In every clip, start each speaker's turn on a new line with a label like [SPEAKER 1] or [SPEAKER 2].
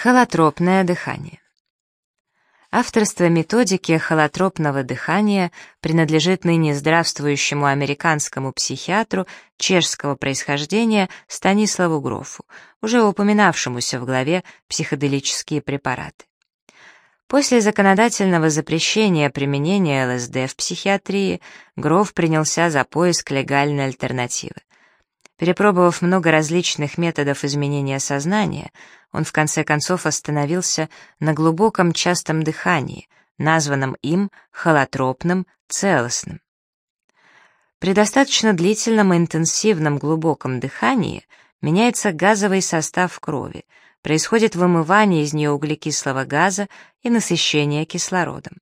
[SPEAKER 1] Холотропное дыхание. Авторство методики холотропного дыхания принадлежит ныне здравствующему американскому психиатру чешского происхождения Станиславу Грофу, уже упоминавшемуся в главе «Психоделические препараты». После законодательного запрещения применения ЛСД в психиатрии Гроф принялся за поиск легальной альтернативы. Перепробовав много различных методов изменения сознания, он в конце концов остановился на глубоком частом дыхании, названном им холотропным целостным. При достаточно длительном и интенсивном глубоком дыхании меняется газовый состав крови, происходит вымывание из нее углекислого газа и насыщение кислородом.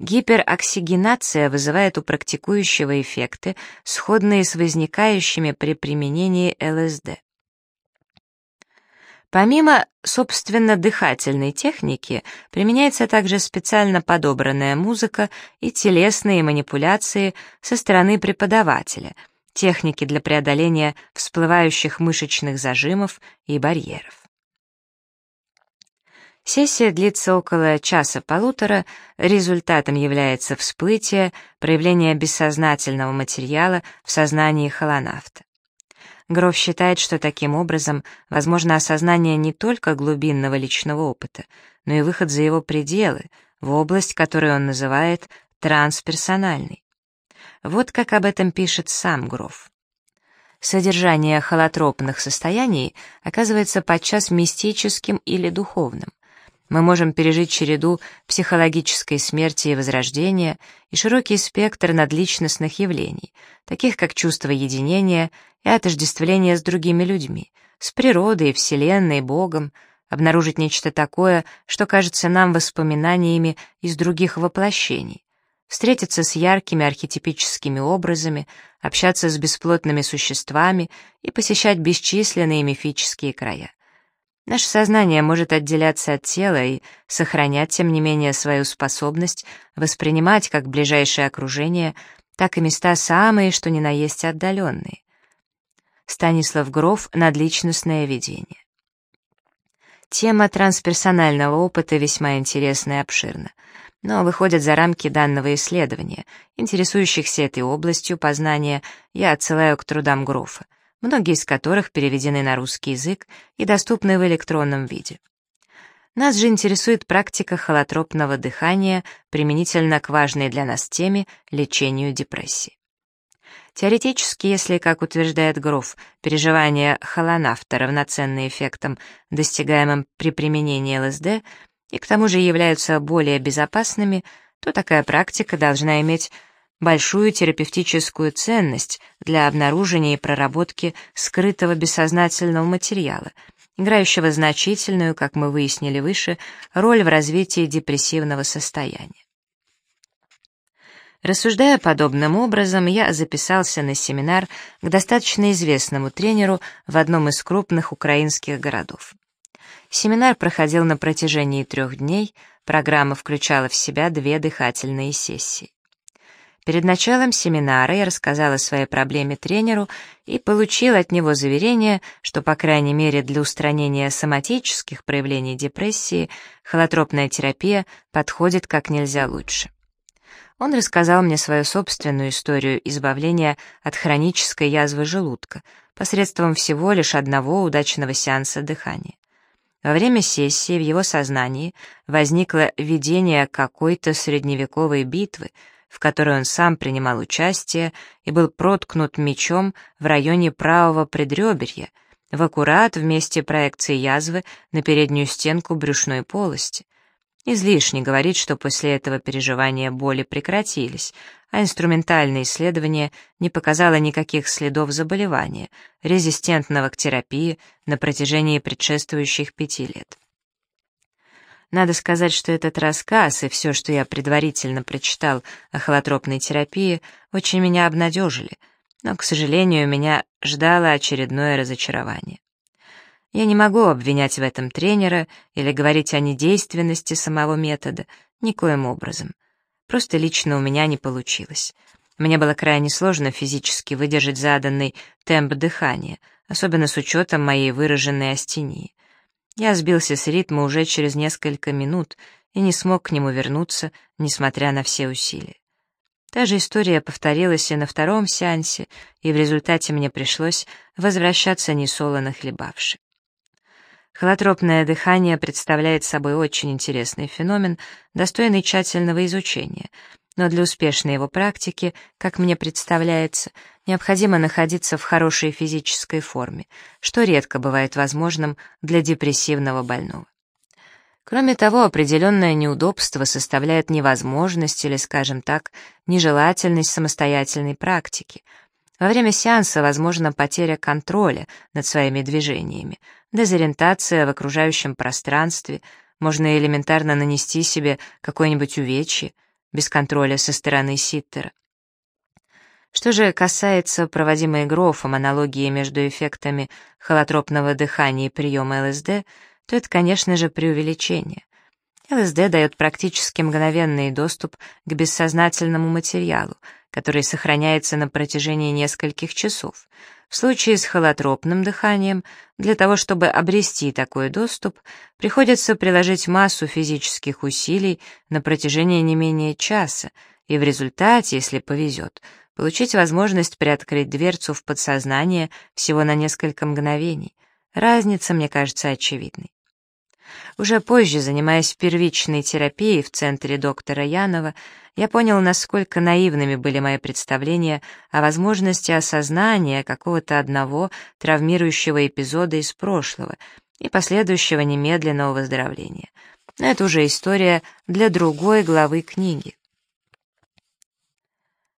[SPEAKER 1] Гипероксигенация вызывает у практикующего эффекты, сходные с возникающими при применении ЛСД. Помимо, собственно, дыхательной техники, применяется также специально подобранная музыка и телесные манипуляции со стороны преподавателя, техники для преодоления всплывающих мышечных зажимов и барьеров. Сессия длится около часа-полутора, результатом является всплытие, проявление бессознательного материала в сознании холонавта. Гров считает, что таким образом возможно осознание не только глубинного личного опыта, но и выход за его пределы, в область, которую он называет трансперсональной. Вот как об этом пишет сам Гров. Содержание холотропных состояний оказывается подчас мистическим или духовным мы можем пережить череду психологической смерти и возрождения и широкий спектр надличностных явлений, таких как чувство единения и отождествления с другими людьми, с природой, Вселенной, Богом, обнаружить нечто такое, что кажется нам воспоминаниями из других воплощений, встретиться с яркими архетипическими образами, общаться с бесплотными существами и посещать бесчисленные мифические края. Наше сознание может отделяться от тела и сохранять, тем не менее, свою способность воспринимать как ближайшее окружение, так и места самые, что ни на есть отдаленные. Станислав Гров «Надличностное видение». Тема трансперсонального опыта весьма интересна и обширна, но выходит за рамки данного исследования. Интересующихся этой областью познания я отсылаю к трудам Грофа многие из которых переведены на русский язык и доступны в электронном виде. Нас же интересует практика холотропного дыхания применительно к важной для нас теме лечению депрессии. Теоретически, если, как утверждает Гроф, переживания холонавта равноценны эффектам, достигаемым при применении ЛСД, и к тому же являются более безопасными, то такая практика должна иметь большую терапевтическую ценность для обнаружения и проработки скрытого бессознательного материала, играющего значительную, как мы выяснили выше, роль в развитии депрессивного состояния. Рассуждая подобным образом, я записался на семинар к достаточно известному тренеру в одном из крупных украинских городов. Семинар проходил на протяжении трех дней, программа включала в себя две дыхательные сессии. Перед началом семинара я рассказала о своей проблеме тренеру и получила от него заверение, что, по крайней мере, для устранения соматических проявлений депрессии холотропная терапия подходит как нельзя лучше. Он рассказал мне свою собственную историю избавления от хронической язвы желудка посредством всего лишь одного удачного сеанса дыхания. Во время сессии в его сознании возникло видение какой-то средневековой битвы, в которой он сам принимал участие и был проткнут мечом в районе правого предреберья, в аккурат в месте проекции язвы на переднюю стенку брюшной полости. Излишне говорить, что после этого переживания боли прекратились, а инструментальное исследование не показало никаких следов заболевания, резистентного к терапии на протяжении предшествующих пяти лет. Надо сказать, что этот рассказ и все, что я предварительно прочитал о холотропной терапии, очень меня обнадежили, но, к сожалению, меня ждало очередное разочарование. Я не могу обвинять в этом тренера или говорить о недейственности самого метода, никоим образом. Просто лично у меня не получилось. Мне было крайне сложно физически выдержать заданный темп дыхания, особенно с учетом моей выраженной астении. Я сбился с ритма уже через несколько минут и не смог к нему вернуться, несмотря на все усилия. Та же история повторилась и на втором сеансе, и в результате мне пришлось возвращаться несолоно хлебавши. Холотропное дыхание представляет собой очень интересный феномен, достойный тщательного изучения, но для успешной его практики, как мне представляется, необходимо находиться в хорошей физической форме, что редко бывает возможным для депрессивного больного. Кроме того, определенное неудобство составляет невозможность или, скажем так, нежелательность самостоятельной практики. Во время сеанса возможна потеря контроля над своими движениями, дезориентация в окружающем пространстве, можно элементарно нанести себе какое-нибудь увечье, без контроля со стороны ситтера. Что же касается проводимой Грофом аналогии между эффектами холотропного дыхания и приема ЛСД, то это, конечно же, преувеличение. ЛСД дает практически мгновенный доступ к бессознательному материалу, который сохраняется на протяжении нескольких часов. В случае с холотропным дыханием, для того, чтобы обрести такой доступ, приходится приложить массу физических усилий на протяжении не менее часа, и в результате, если повезет, получить возможность приоткрыть дверцу в подсознание всего на несколько мгновений. Разница, мне кажется, очевидной. Уже позже, занимаясь первичной терапией в центре доктора Янова, я понял, насколько наивными были мои представления о возможности осознания какого-то одного травмирующего эпизода из прошлого и последующего немедленного выздоровления. Но это уже история для другой главы книги.